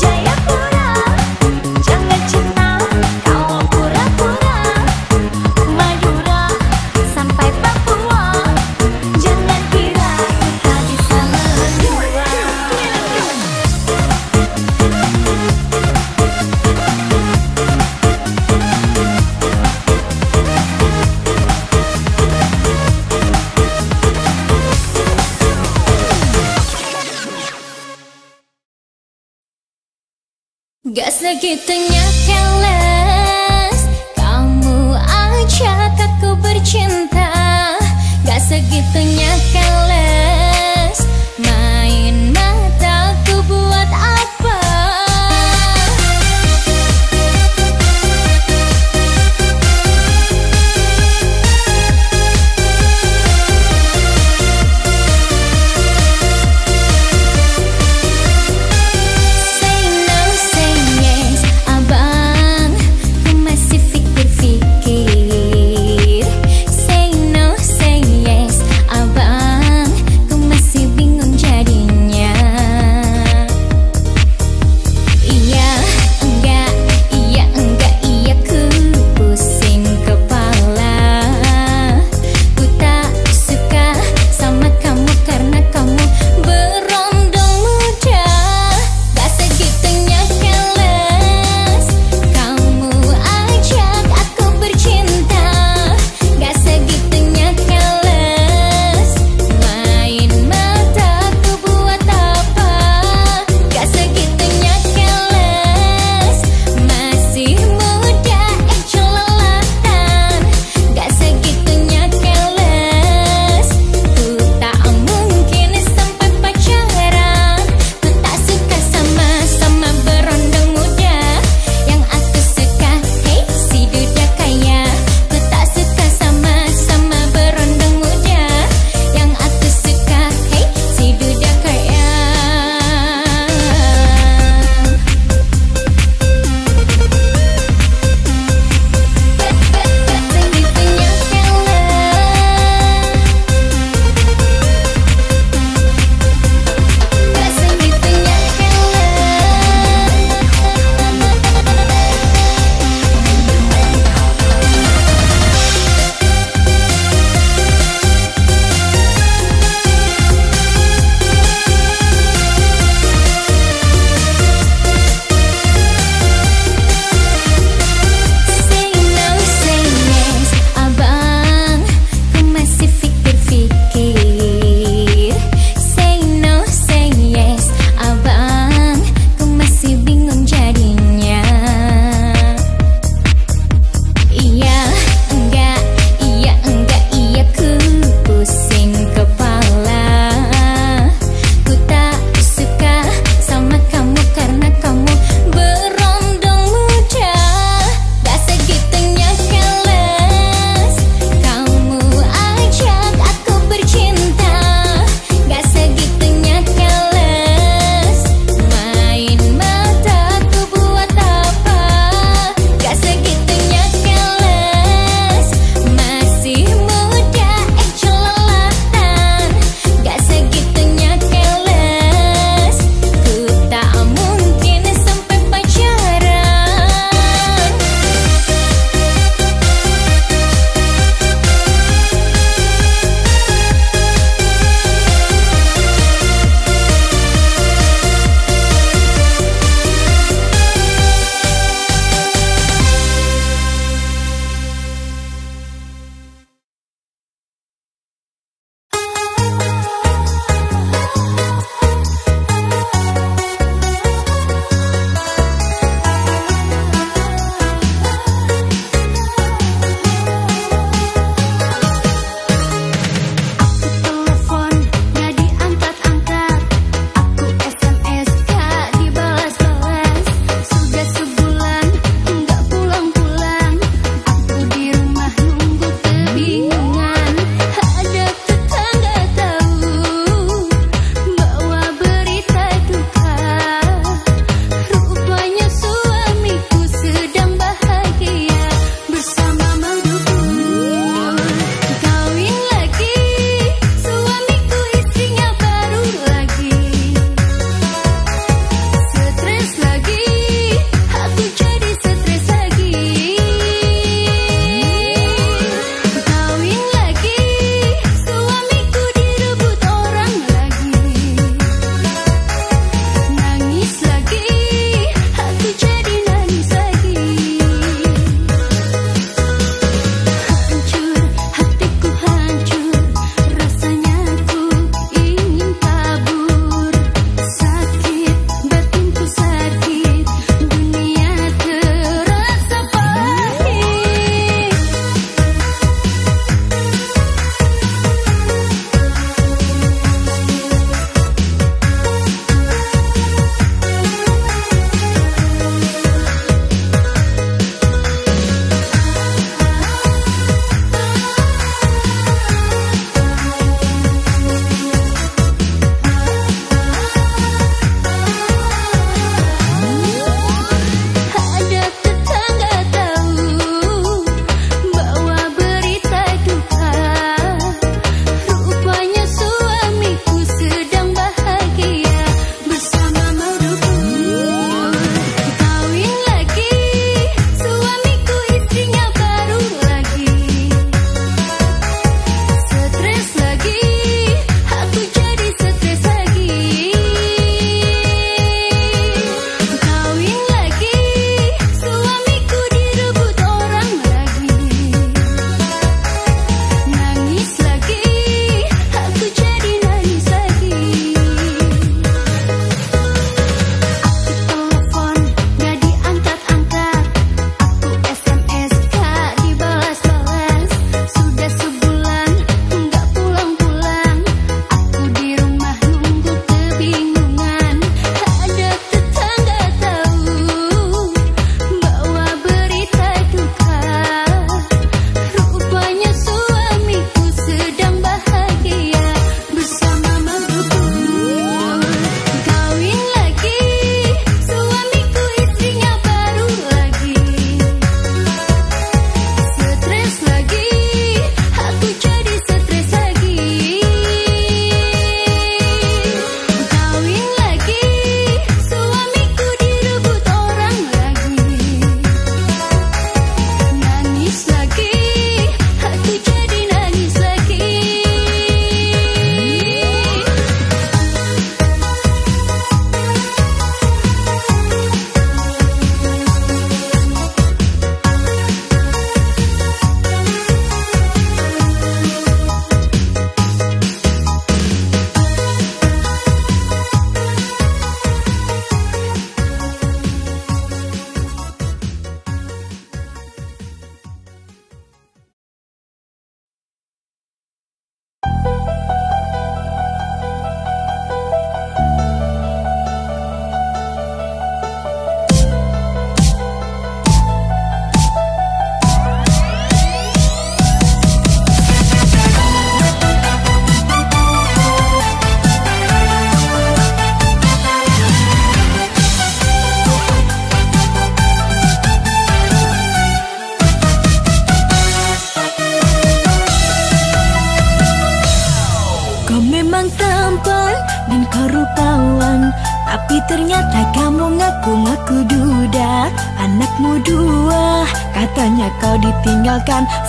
Jaya Segitunya keles. Kamu ajak aku bercinta. Gak segitunya keles.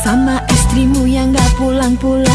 Sama istrimu yang gak pulang-pulang